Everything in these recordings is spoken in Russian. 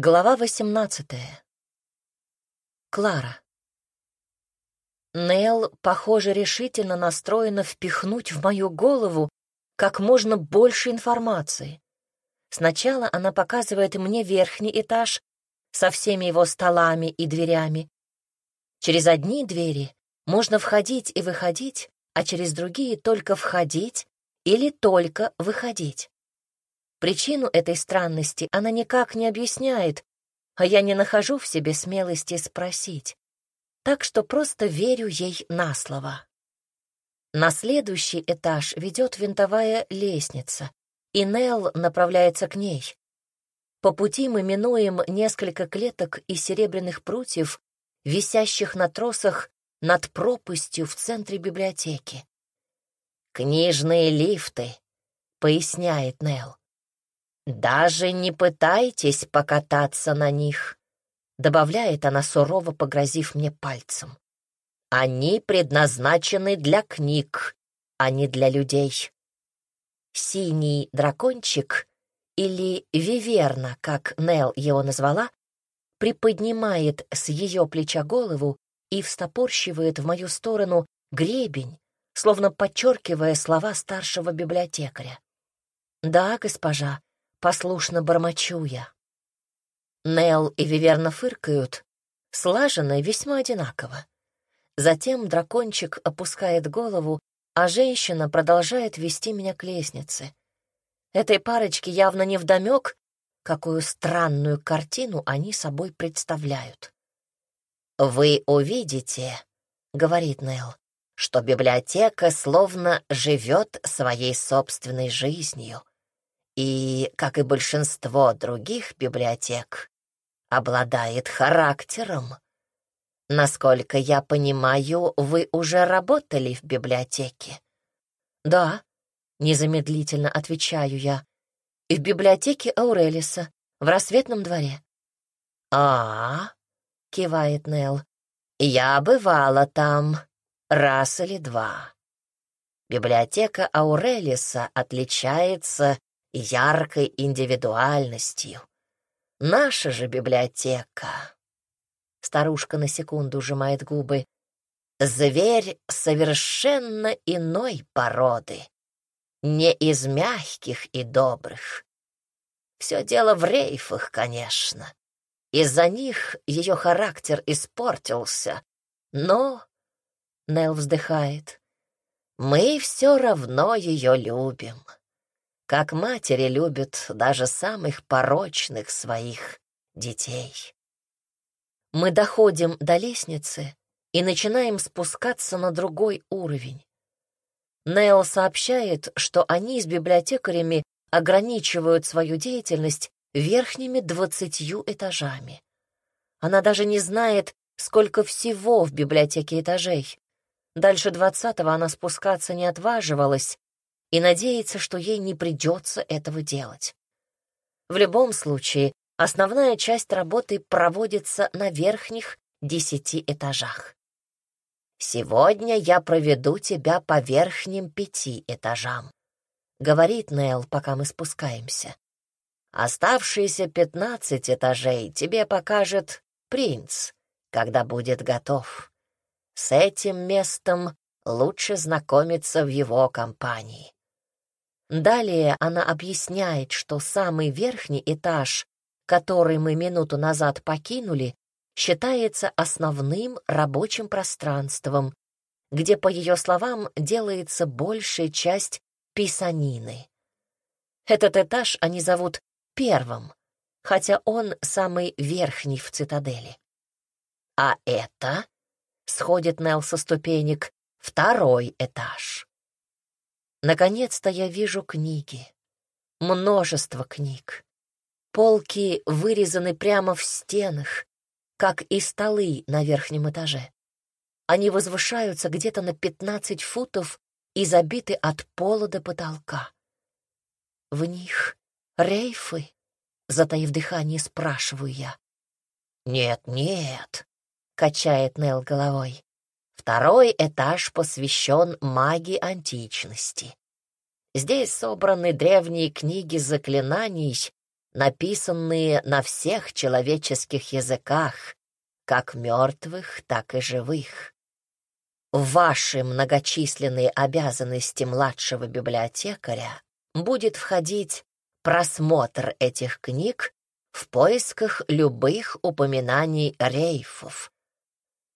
Глава 18. Клара. Нел, похоже, решительно настроена впихнуть в мою голову как можно больше информации. Сначала она показывает мне верхний этаж со всеми его столами и дверями. Через одни двери можно входить и выходить, а через другие только входить или только выходить. Причину этой странности она никак не объясняет, а я не нахожу в себе смелости спросить. Так что просто верю ей на слово. На следующий этаж ведет винтовая лестница, и Нелл направляется к ней. По пути мы минуем несколько клеток из серебряных прутьев, висящих на тросах над пропастью в центре библиотеки. «Книжные лифты», — поясняет Нелл. «Даже не пытайтесь покататься на них», — добавляет она, сурово погрозив мне пальцем. «Они предназначены для книг, а не для людей». Синий дракончик, или Виверна, как Нел его назвала, приподнимает с ее плеча голову и встопорщивает в мою сторону гребень, словно подчеркивая слова старшего библиотекаря. «Да, госпожа», Послушно бормочу я. Нел и Виверна фыркают, слаженно и весьма одинаково. Затем дракончик опускает голову, а женщина продолжает вести меня к лестнице. Этой парочке явно не вдомек, какую странную картину они собой представляют. «Вы увидите», — говорит Нел, — «что библиотека словно живет своей собственной жизнью и, как и большинство других библиотек, обладает характером. Насколько я понимаю, вы уже работали в библиотеке? Да, незамедлительно отвечаю я. И в библиотеке Аурелиса, в рассветном дворе. А, -а кивает Нел. Я бывала там раз или два. Библиотека Аурелиса отличается яркой индивидуальностью. Наша же библиотека. Старушка на секунду сжимает губы. Зверь совершенно иной породы, не из мягких и добрых. Все дело в рейфах, конечно. Из-за них ее характер испортился, но... Нел вздыхает. Мы все равно ее любим как матери любят даже самых порочных своих детей. Мы доходим до лестницы и начинаем спускаться на другой уровень. Нейл сообщает, что они с библиотекарями ограничивают свою деятельность верхними двадцатью этажами. Она даже не знает, сколько всего в библиотеке этажей. Дальше двадцатого она спускаться не отваживалась, и надеется, что ей не придется этого делать. В любом случае, основная часть работы проводится на верхних десяти этажах. «Сегодня я проведу тебя по верхним пяти этажам», — говорит Нел, пока мы спускаемся. «Оставшиеся пятнадцать этажей тебе покажет принц, когда будет готов. С этим местом лучше знакомиться в его компании. Далее она объясняет, что самый верхний этаж, который мы минуту назад покинули, считается основным рабочим пространством, где, по ее словам, делается большая часть писанины. Этот этаж они зовут первым, хотя он самый верхний в цитадели. А это, сходит Нелл со ступенек, второй этаж. Наконец-то я вижу книги. Множество книг. Полки вырезаны прямо в стенах, как и столы на верхнем этаже. Они возвышаются где-то на 15 футов и забиты от пола до потолка. В них рейфы, затаив дыхание, спрашиваю я. «Нет, нет», — качает Нел головой. Второй этаж посвящен магии античности. Здесь собраны древние книги заклинаний написанные на всех человеческих языках, как мертвых, так и живых. Ваши многочисленные обязанности младшего библиотекаря будет входить просмотр этих книг в поисках любых упоминаний рейфов.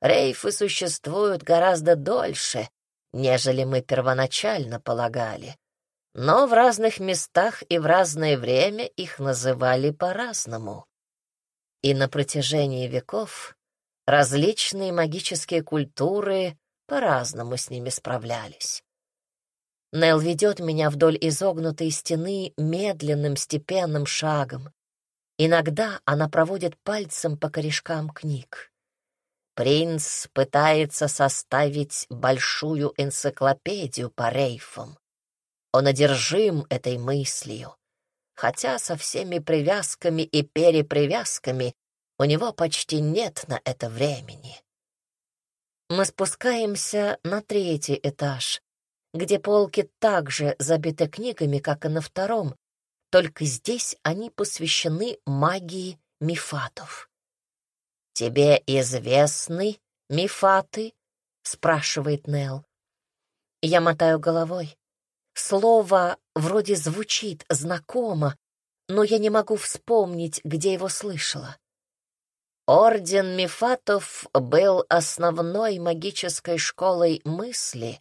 Рейфы существуют гораздо дольше, нежели мы первоначально полагали, но в разных местах и в разное время их называли по-разному. И на протяжении веков различные магические культуры по-разному с ними справлялись. Нел ведет меня вдоль изогнутой стены медленным степенным шагом. Иногда она проводит пальцем по корешкам книг. Принц пытается составить большую энциклопедию по рейфам. Он одержим этой мыслью, хотя со всеми привязками и перепривязками у него почти нет на это времени. Мы спускаемся на третий этаж, где полки также забиты книгами, как и на втором, только здесь они посвящены магии мифатов. «Тебе известны мифаты?» — спрашивает Нел. Я мотаю головой. Слово вроде звучит знакомо, но я не могу вспомнить, где его слышала. Орден Мифатов был основной магической школой мысли,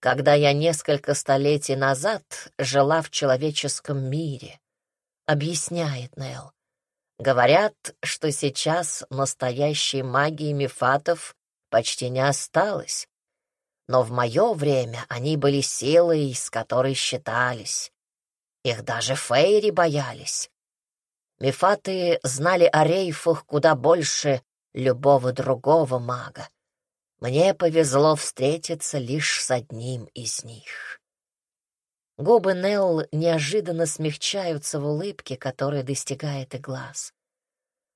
когда я несколько столетий назад жила в человеческом мире, объясняет Нел. Говорят, что сейчас настоящей магии Мифатов почти не осталось, но в мое время они были силой, с которой считались. Их даже фейри боялись. Мифаты знали о рейфах куда больше любого другого мага. Мне повезло встретиться лишь с одним из них. Губы Нелл неожиданно смягчаются в улыбке, которая достигает и глаз.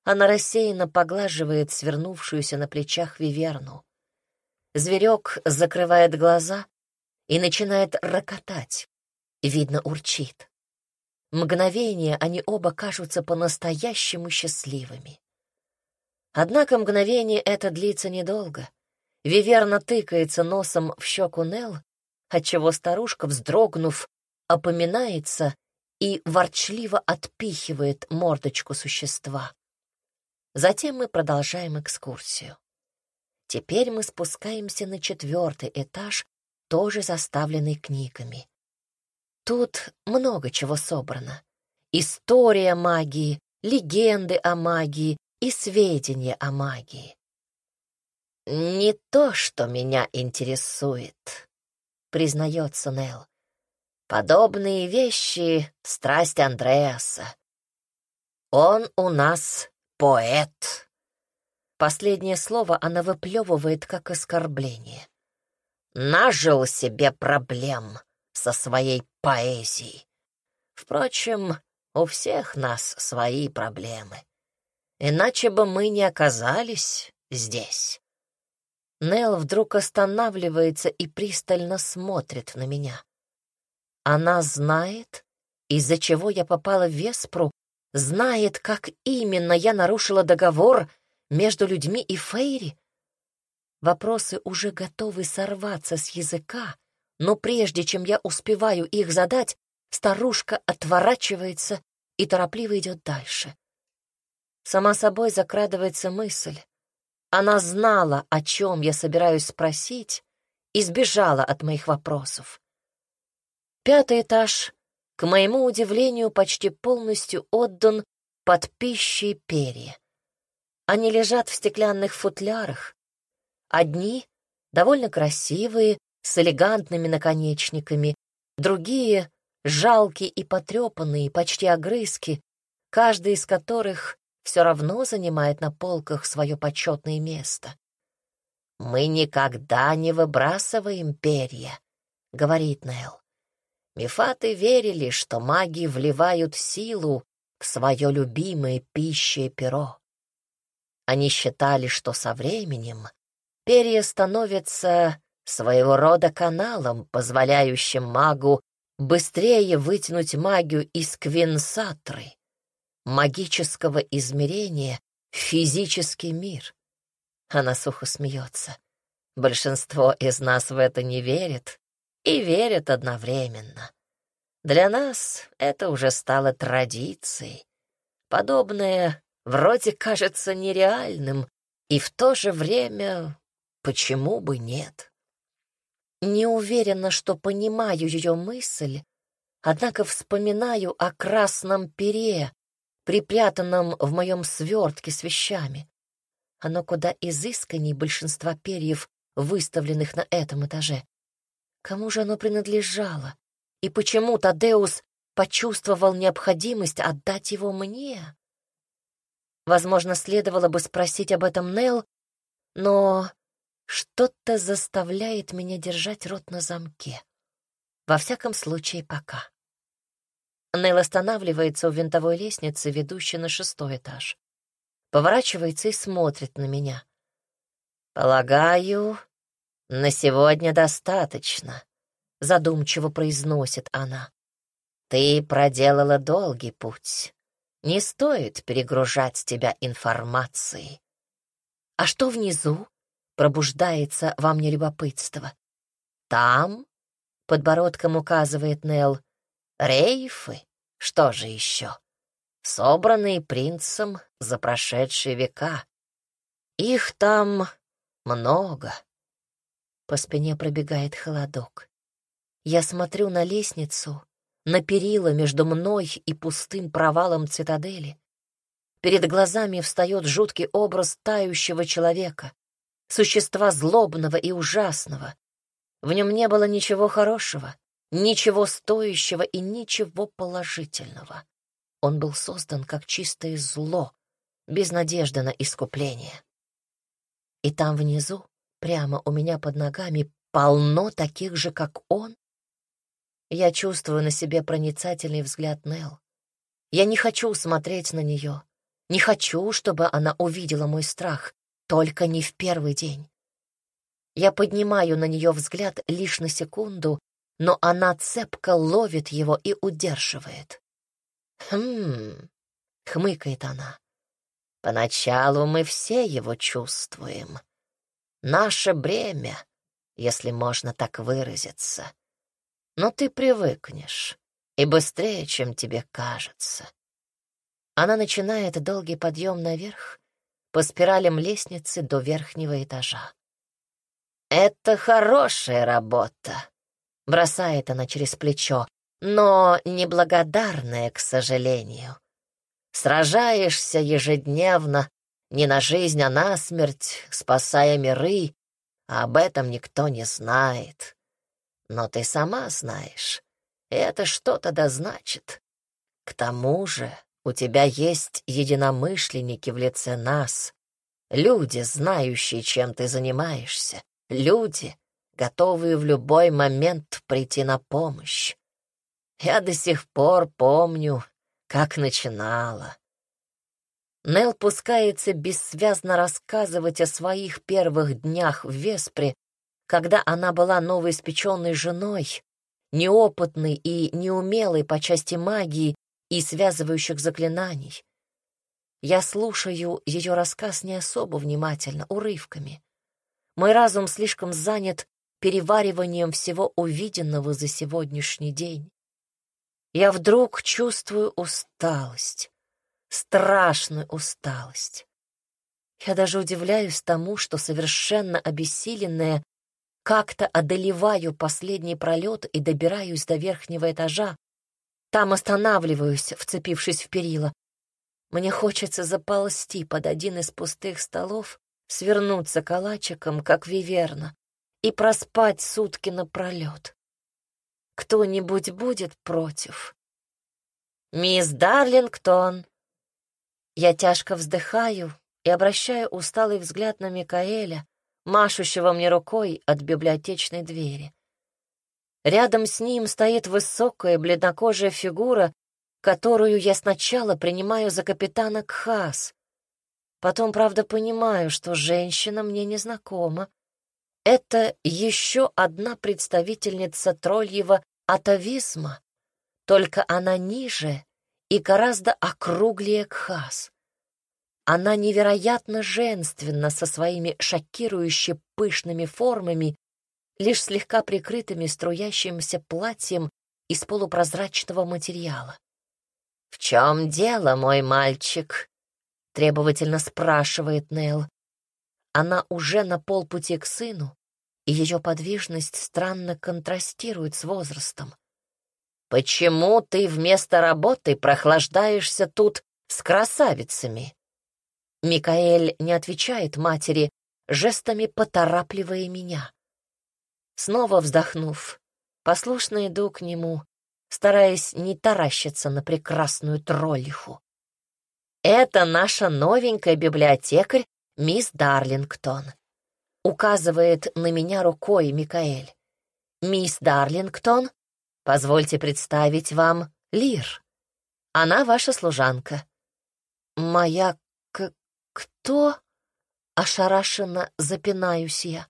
Она рассеянно поглаживает свернувшуюся на плечах виверну. Зверек закрывает глаза и начинает рокотать. Видно, урчит. Мгновение они оба кажутся по-настоящему счастливыми. Однако мгновение это длится недолго. Виверна тыкается носом в щеку Нел, отчего старушка, вздрогнув, опоминается и ворчливо отпихивает мордочку существа. Затем мы продолжаем экскурсию. Теперь мы спускаемся на четвертый этаж, тоже заставленный книгами. Тут много чего собрано. История магии, легенды о магии и сведения о магии. «Не то, что меня интересует», — признается Нел. «Подобные вещи — страсть Андреаса. Он у нас поэт». Последнее слово она выплевывает как оскорбление. «Нажил себе проблем со своей поэзией. Впрочем, у всех нас свои проблемы. Иначе бы мы не оказались здесь. Нел вдруг останавливается и пристально смотрит на меня. Она знает, из-за чего я попала в Веспру, знает, как именно я нарушила договор между людьми и Фейри. Вопросы уже готовы сорваться с языка, но прежде чем я успеваю их задать, старушка отворачивается и торопливо идет дальше. Сама собой закрадывается мысль. Она знала, о чем я собираюсь спросить, и сбежала от моих вопросов. Пятый этаж, к моему удивлению, почти полностью отдан под пищей перья. Они лежат в стеклянных футлярах. Одни довольно красивые, с элегантными наконечниками, другие — жалкие и потрепанные, почти огрызки, каждый из которых все равно занимает на полках свое почетное место. «Мы никогда не выбрасываем перья», — говорит Нел. Мифаты верили, что маги вливают силу в свое любимое пищее перо. Они считали, что со временем перья становятся своего рода каналом, позволяющим магу быстрее вытянуть магию из квинсатры. магического измерения в физический мир. Она сухо смеется. Большинство из нас в это не верит и верят одновременно. Для нас это уже стало традицией. Подобное вроде кажется нереальным, и в то же время почему бы нет? Не уверена, что понимаю ее мысль, однако вспоминаю о красном пере, припрятанном в моем свертке с вещами. Оно куда изысканней большинства перьев, выставленных на этом этаже. Кому же оно принадлежало? И почему Тадеус почувствовал необходимость отдать его мне? Возможно, следовало бы спросить об этом Нел, но что-то заставляет меня держать рот на замке. Во всяком случае, пока. Нел останавливается у винтовой лестницы, ведущей на шестой этаж. Поворачивается и смотрит на меня. «Полагаю, на сегодня достаточно», — задумчиво произносит она. «Ты проделала долгий путь. Не стоит перегружать тебя информацией». «А что внизу?» — пробуждается во мне любопытство. «Там?» — подбородком указывает Нелл. «Рейфы? Что же еще?» собранные принцем за прошедшие века. Их там много. По спине пробегает холодок. Я смотрю на лестницу, на перила между мной и пустым провалом цитадели. Перед глазами встает жуткий образ тающего человека, существа злобного и ужасного. В нем не было ничего хорошего, ничего стоящего и ничего положительного. Он был создан как чистое зло, без надежды на искупление. И там внизу, прямо у меня под ногами, полно таких же, как он. Я чувствую на себе проницательный взгляд Нел. Я не хочу смотреть на нее, не хочу, чтобы она увидела мой страх, только не в первый день. Я поднимаю на нее взгляд лишь на секунду, но она цепко ловит его и удерживает. «Хм...» — хмыкает она. «Поначалу мы все его чувствуем. Наше бремя, если можно так выразиться. Но ты привыкнешь, и быстрее, чем тебе кажется». Она начинает долгий подъем наверх, по спиралям лестницы до верхнего этажа. «Это хорошая работа», — бросает она через плечо но неблагодарная, к сожалению. Сражаешься ежедневно, не на жизнь, а на смерть, спасая миры, а об этом никто не знает. Но ты сама знаешь, это что-то да значит. К тому же у тебя есть единомышленники в лице нас, люди, знающие, чем ты занимаешься, люди, готовые в любой момент прийти на помощь. Я до сих пор помню, как начинала. Нел пускается бессвязно рассказывать о своих первых днях в Веспре, когда она была новоиспеченной женой, неопытной и неумелой по части магии и связывающих заклинаний. Я слушаю ее рассказ не особо внимательно, урывками. Мой разум слишком занят перевариванием всего увиденного за сегодняшний день я вдруг чувствую усталость, страшную усталость. Я даже удивляюсь тому, что совершенно обессиленная как-то одолеваю последний пролет и добираюсь до верхнего этажа. Там останавливаюсь, вцепившись в перила. Мне хочется заползти под один из пустых столов, свернуться калачиком, как виверна, и проспать сутки напролет. Кто-нибудь будет против? «Мисс Дарлингтон!» Я тяжко вздыхаю и обращаю усталый взгляд на Микаэля, машущего мне рукой от библиотечной двери. Рядом с ним стоит высокая бледнокожая фигура, которую я сначала принимаю за капитана Кхас. Потом, правда, понимаю, что женщина мне незнакома. Это еще одна представительница тролльего атовизма, только она ниже и гораздо округлее Кхас. Она невероятно женственна со своими шокирующе пышными формами, лишь слегка прикрытыми струящимся платьем из полупрозрачного материала. «В чем дело, мой мальчик?» — требовательно спрашивает Нел. Она уже на полпути к сыну, и ее подвижность странно контрастирует с возрастом. «Почему ты вместо работы прохлаждаешься тут с красавицами?» Микаэль не отвечает матери, жестами поторапливая меня. Снова вздохнув, послушно иду к нему, стараясь не таращиться на прекрасную троллиху. «Это наша новенькая библиотекарь, мисс Дарлингтон», — указывает на меня рукой Микаэль. «Мисс Дарлингтон, позвольте представить вам Лир. Она ваша служанка». «Моя к кто?» — ошарашенно запинаюсь я.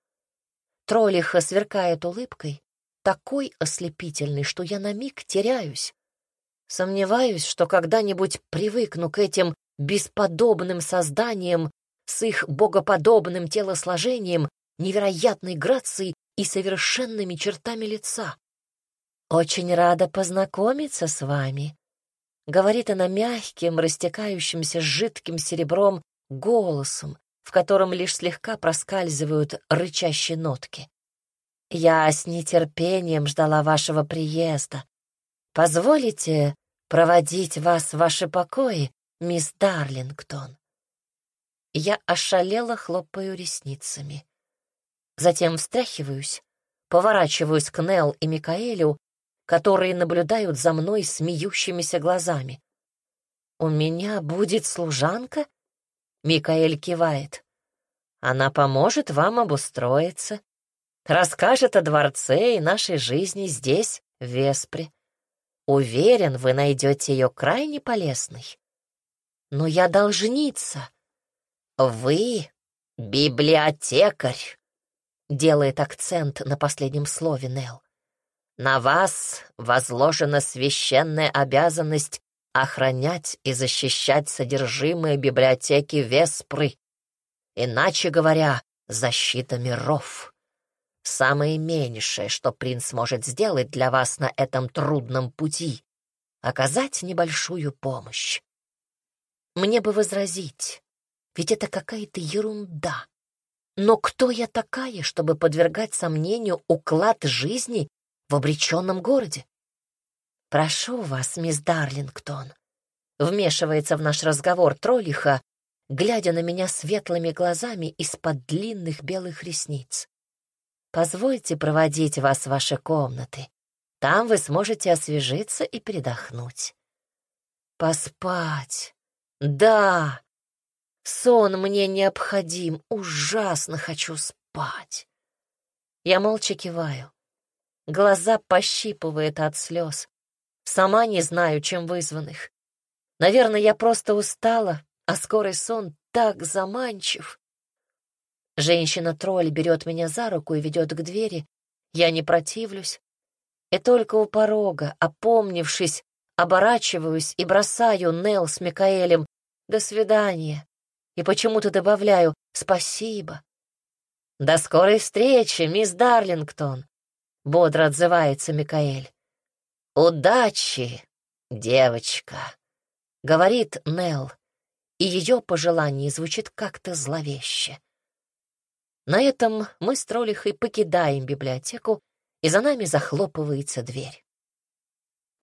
Троллиха сверкает улыбкой, такой ослепительной, что я на миг теряюсь. Сомневаюсь, что когда-нибудь привыкну к этим бесподобным созданиям с их богоподобным телосложением, невероятной грацией и совершенными чертами лица. «Очень рада познакомиться с вами», — говорит она мягким, растекающимся жидким серебром голосом, в котором лишь слегка проскальзывают рычащие нотки. «Я с нетерпением ждала вашего приезда. Позволите проводить вас в ваши покои, мисс Дарлингтон?» Я ошалела, хлопаю ресницами. Затем встряхиваюсь, поворачиваюсь к Нел и Микаэлю, которые наблюдают за мной смеющимися глазами. «У меня будет служанка?» Микаэль кивает. «Она поможет вам обустроиться, расскажет о дворце и нашей жизни здесь, в Веспре. Уверен, вы найдете ее крайне полезной. Но я должница, «Вы библиотекарь», — делает акцент на последнем слове Нел. «На вас возложена священная обязанность охранять и защищать содержимое библиотеки Веспры, иначе говоря, защита миров. Самое меньшее, что принц может сделать для вас на этом трудном пути — оказать небольшую помощь. Мне бы возразить, ведь это какая-то ерунда. Но кто я такая, чтобы подвергать сомнению уклад жизни в обреченном городе? «Прошу вас, мисс Дарлингтон», — вмешивается в наш разговор троллиха, глядя на меня светлыми глазами из-под длинных белых ресниц. «Позвольте проводить вас в ваши комнаты. Там вы сможете освежиться и передохнуть». «Поспать! Да!» Сон мне необходим, ужасно хочу спать. Я молча киваю. Глаза пощипывает от слез. Сама не знаю, чем вызванных. Наверное, я просто устала, а скорый сон так заманчив. Женщина-тролль берет меня за руку и ведет к двери. Я не противлюсь. И только у порога, опомнившись, оборачиваюсь и бросаю Нел с Микаэлем «До свидания» и почему-то добавляю «спасибо». «До скорой встречи, мисс Дарлингтон», — бодро отзывается Микаэль. «Удачи, девочка», — говорит Нелл, и ее пожелание звучит как-то зловеще. На этом мы с Троллихой покидаем библиотеку, и за нами захлопывается дверь.